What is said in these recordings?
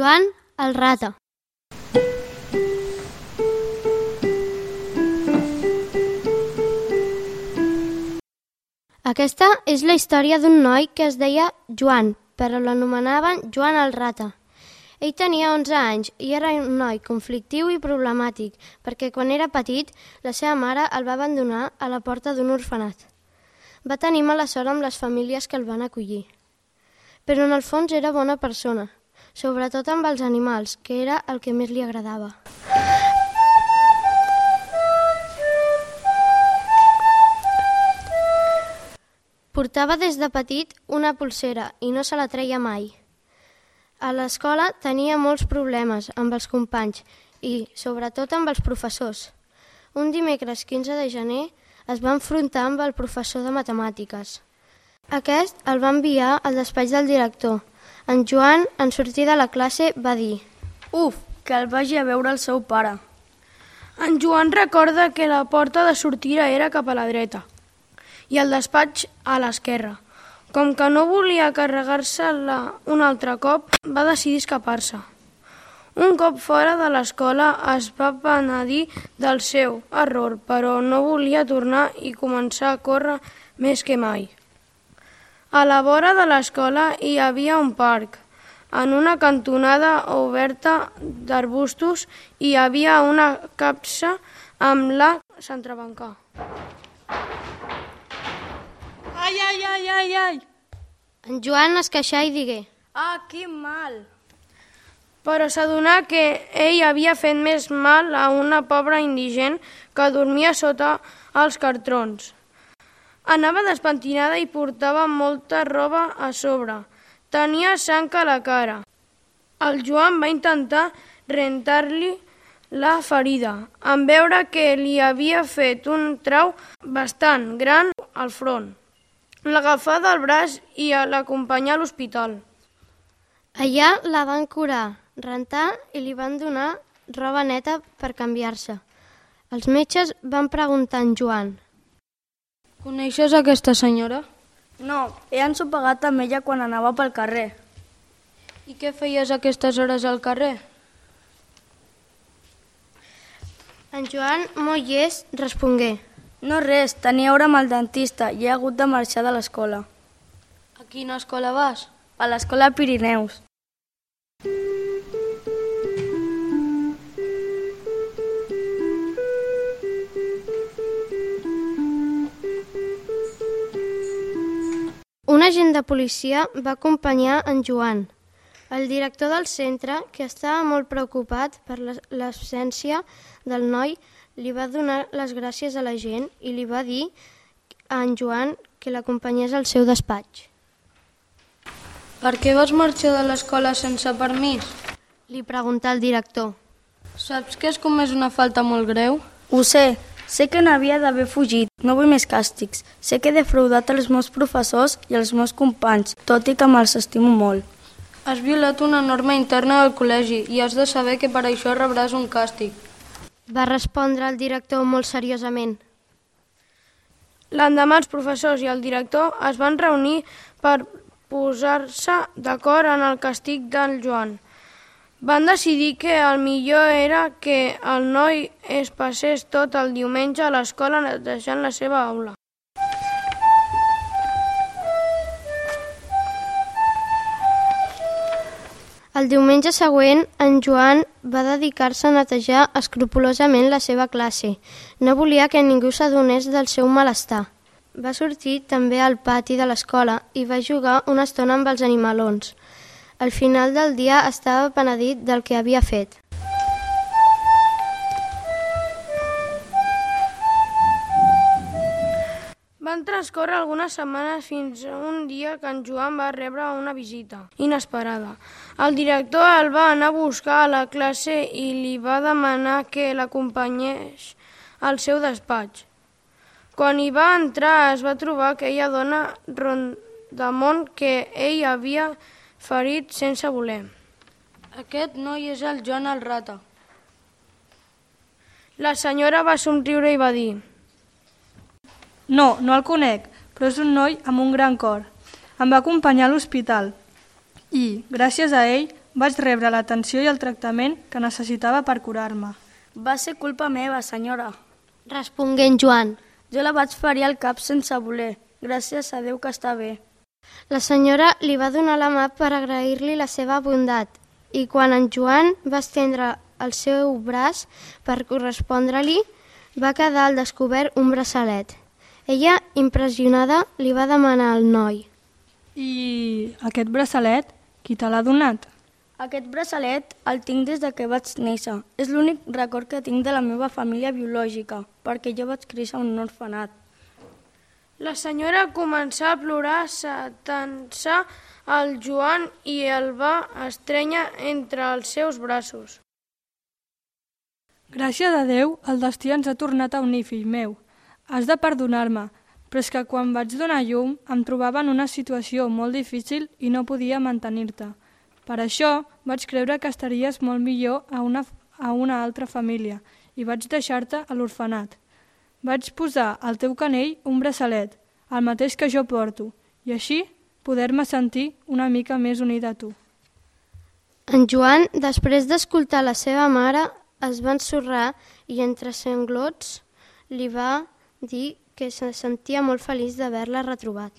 Joan el Rata. Aquesta és la història d'un noi que es deia Joan, però l'anomenaven Joan el Rata. Ell tenia 11 anys i era un noi conflictiu i problemàtic, perquè quan era petit la seva mare el va abandonar a la porta d'un orfenat. Va tenir mala sort amb les famílies que el van acollir. Però en el fons era bona persona, sobretot amb els animals, que era el que més li agradava. Portava des de petit una pulsera i no se la treia mai. A l'escola tenia molts problemes amb els companys i, sobretot, amb els professors. Un dimecres 15 de gener es va enfrontar amb el professor de matemàtiques. Aquest el va enviar al despatx del director. En Joan, en sortir de la classe, va dir Uf, que el vagi a veure el seu pare. En Joan recorda que la porta de sortida era cap a la dreta i el despatx a l'esquerra. Com que no volia carregar-se-la un altre cop, va decidir escapar-se. Un cop fora de l'escola es va penedir del seu error, però no volia tornar i començar a córrer més que mai. A la vora de l'escola hi havia un parc. En una cantonada oberta d'arbustos hi havia una capsa amb la s'entrebancà. Ai, ai, ai, ai, ai! En Joan es queixà i digué Ah, quin mal! Però s'adonà que ell havia fet més mal a una pobra indigent que dormia sota els cartrons. Anava despentinada i portava molta roba a sobre. Tenia sang a la cara. El Joan va intentar rentar-li la ferida, en veure que li havia fet un trau bastant gran al front. L'agafà del braç i l'acompanyà a l'hospital. Allà la van curar, rentar i li van donar roba neta per canviar-se. Els metges van preguntar en Joan. Coneixes aquesta senyora? No, he ensopegat amb ella quan anava pel carrer. I què feies a aquestes hores al carrer? En Joan, molt llest, respongué. No res, tenia hora amb el dentista i he hagut de marxar de l'escola. A quina escola vas? A l'escola Pirineus. Un agent de policia va acompanyar en Joan. El director del centre, que estava molt preocupat per l'absència del noi, li va donar les gràcies a la gent i li va dir a en Joan que l'acompanyés al seu despatx. Per què vas marxar de l'escola sense permís? Li preguntà el director. Saps que has comès una falta molt greu? Ho sé, sé que n'havia d'haver fugit, no vull més càstigs. Sé que he defraudat els meus professors i els meus companys, tot i que me'ls estimo molt. Has violat una norma interna del col·legi i has de saber que per això rebràs un càstig. Va respondre el director molt seriosament. L'endemà els professors i el director es van reunir per posar-se d'acord en el castig del Joan. Van decidir que el millor era que el noi es passés tot el diumenge a l'escola netejant la seva aula. El diumenge següent, en Joan va dedicar-se a netejar escrupulosament la seva classe. No volia que ningú s'adonés del seu malestar. Va sortir també al pati de l'escola i va jugar una estona amb els animalons. Al final del dia estava penedit del que havia fet. Van transcórrer algunes setmanes fins a un dia que en Joan va rebre una visita inesperada. El director el va anar a buscar a la classe i li va demanar que l'acompanyés al seu despatx. Quan hi va entrar es va trobar aquella dona rondamont que ell havia ferit sense voler. Aquest noi és el Joan el Rata. La senyora va somriure i va dir No, no el conec, però és un noi amb un gran cor. Em va acompanyar a l'hospital i, gràcies a ell, vaig rebre l'atenció i el tractament que necessitava per curar-me. Va ser culpa meva, senyora. Respongué en Joan. Jo la vaig ferir al cap sense voler. Gràcies a Déu que està bé. La senyora li va donar la mà per agrair-li la seva bondat i quan en Joan va estendre el seu braç per correspondre-li, va quedar al descobert un braçalet. Ella, impressionada, li va demanar al noi. I aquest braçalet, qui te l'ha donat? Aquest braçalet el tinc des de que vaig néixer. És l'únic record que tinc de la meva família biològica, perquè jo vaig créixer en un orfenat. La senyora començà a plorar, s'atançà al Joan i el va estrènyer entre els seus braços. Gràcies a Déu, el destí ens ha tornat a unir, fill meu. Has de perdonar-me, però és que quan vaig donar llum em trobava en una situació molt difícil i no podia mantenir-te. Per això vaig creure que estaries molt millor a una, a una altra família i vaig deixar-te a l'orfenat. Vaig posar al teu canell un braçalet, el mateix que jo porto, i així poder-me sentir una mica més unida a tu. En Joan, després d'escoltar la seva mare, es va ensorrar i entre sanglots li va dir que se sentia molt feliç d'haver-la retrobat.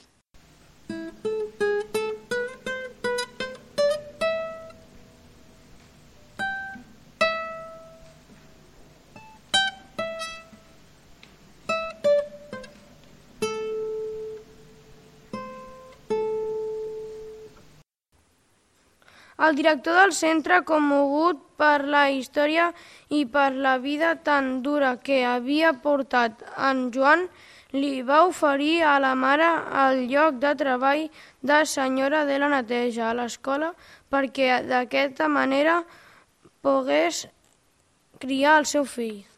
El director del centre, commogut per la història i per la vida tan dura que havia portat en Joan, li va oferir a la mare el lloc de treball de senyora de la neteja a l'escola perquè d'aquesta manera pogués criar el seu fill.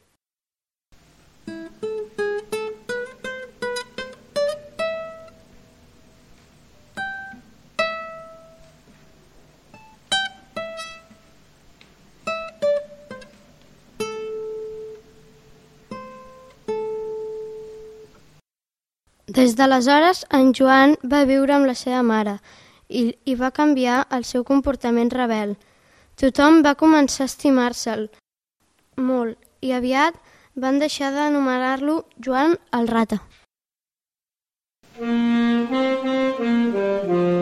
Des d'aleshores, en Joan va viure amb la seva mare i, i va canviar el seu comportament rebel. Tothom va començar a estimar-se'l molt i aviat van deixar d'anomenar-lo Joan el Rata. Mm -hmm.